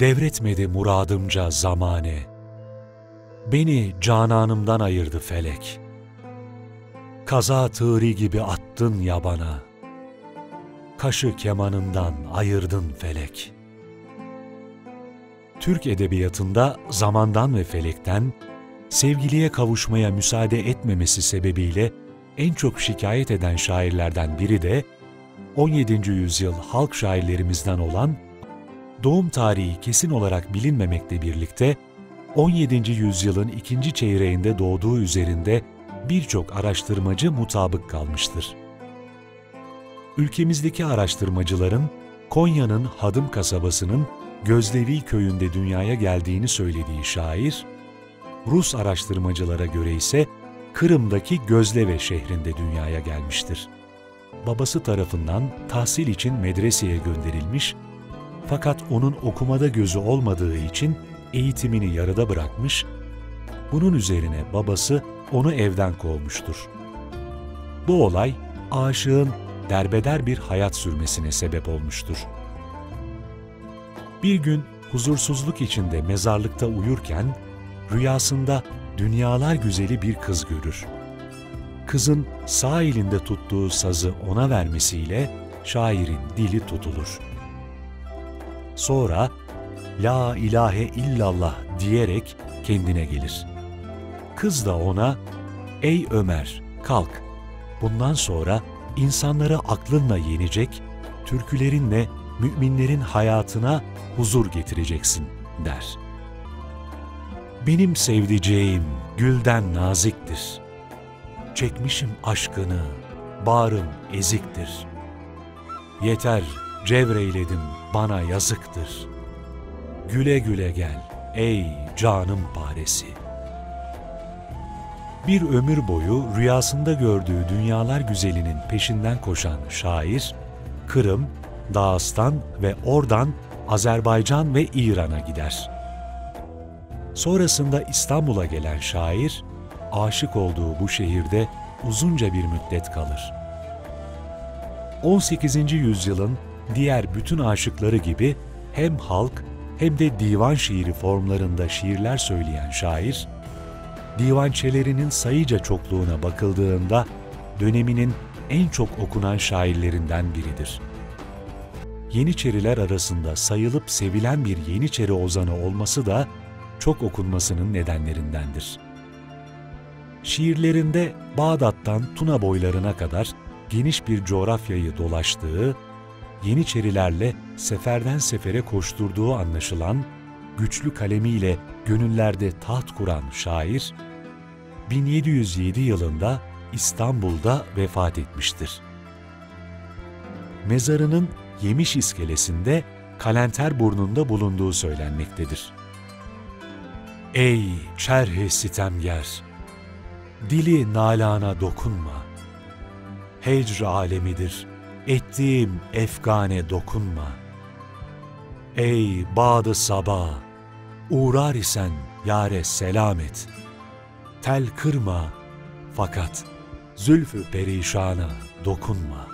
devretmedi muradımca zamane. Beni cananımdan ayırdı felek. Kaza tığri gibi attın yabana. Kaşı kemanından ayırdın felek. Türk edebiyatında zamandan ve felekten, sevgiliye kavuşmaya müsaade etmemesi sebebiyle en çok şikayet eden şairlerden biri de 17. yüzyıl halk şairlerimizden olan doğum tarihi kesin olarak bilinmemekle birlikte 17. yüzyılın ikinci çeyreğinde doğduğu üzerinde birçok araştırmacı mutabık kalmıştır. Ülkemizdeki araştırmacıların Konya'nın Hadım kasabasının Gözlevi köyünde dünyaya geldiğini söylediği şair, Rus araştırmacılara göre ise Kırım'daki Gözleve şehrinde dünyaya gelmiştir. Babası tarafından tahsil için medreseye gönderilmiş fakat onun okumada gözü olmadığı için eğitimini yarıda bırakmış, bunun üzerine babası onu evden kovmuştur. Bu olay aşığın derbeder bir hayat sürmesine sebep olmuştur. Bir gün huzursuzluk içinde mezarlıkta uyurken rüyasında dünyalar güzeli bir kız görür. Kızın sağ elinde tuttuğu sazı ona vermesiyle şairin dili tutulur. Sonra La ilahe illallah diyerek kendine gelir. Kız da ona, Ey Ömer, kalk. Bundan sonra insanları aklınla yenecek, türkülerinle müminlerin hayatına huzur getireceksin, der. Benim sevdiceğim gülden naziktir. Çekmişim aşkını, bağrım eziktir. Yeter, cevreyledim, bana yazıktır. Güle güle gel, ey canım paresi. Bir ömür boyu rüyasında gördüğü dünyalar güzelinin peşinden koşan şair, Kırım, Dağıstan ve oradan Azerbaycan ve İran'a gider. Sonrasında İstanbul'a gelen şair, aşık olduğu bu şehirde uzunca bir müddet kalır. 18. yüzyılın diğer bütün aşıkları gibi hem halk hem de divan şiiri formlarında şiirler söyleyen şair, divançelerinin sayıca çokluğuna bakıldığında döneminin en çok okunan şairlerinden biridir. Yeniçeriler arasında sayılıp sevilen bir Yeniçeri ozanı olması da çok okunmasının nedenlerindendir. Şiirlerinde Bağdat'tan Tuna boylarına kadar geniş bir coğrafyayı dolaştığı, Yeniçerilerle seferden sefere koşturduğu anlaşılan, güçlü kalemiyle gönüllerde taht kuran şair, 1707 yılında İstanbul'da vefat etmiştir. Mezarının Yemiş iskelesinde Kalenter burnunda bulunduğu söylenmektedir. Ey çerhi sitemger! Dili nalana dokunma. Hecr alemidir, ettiğim efgane dokunma. Ey badı sabah! Uğrar isen yare selamet. Tel kırma fakat zülfü perişana dokunma.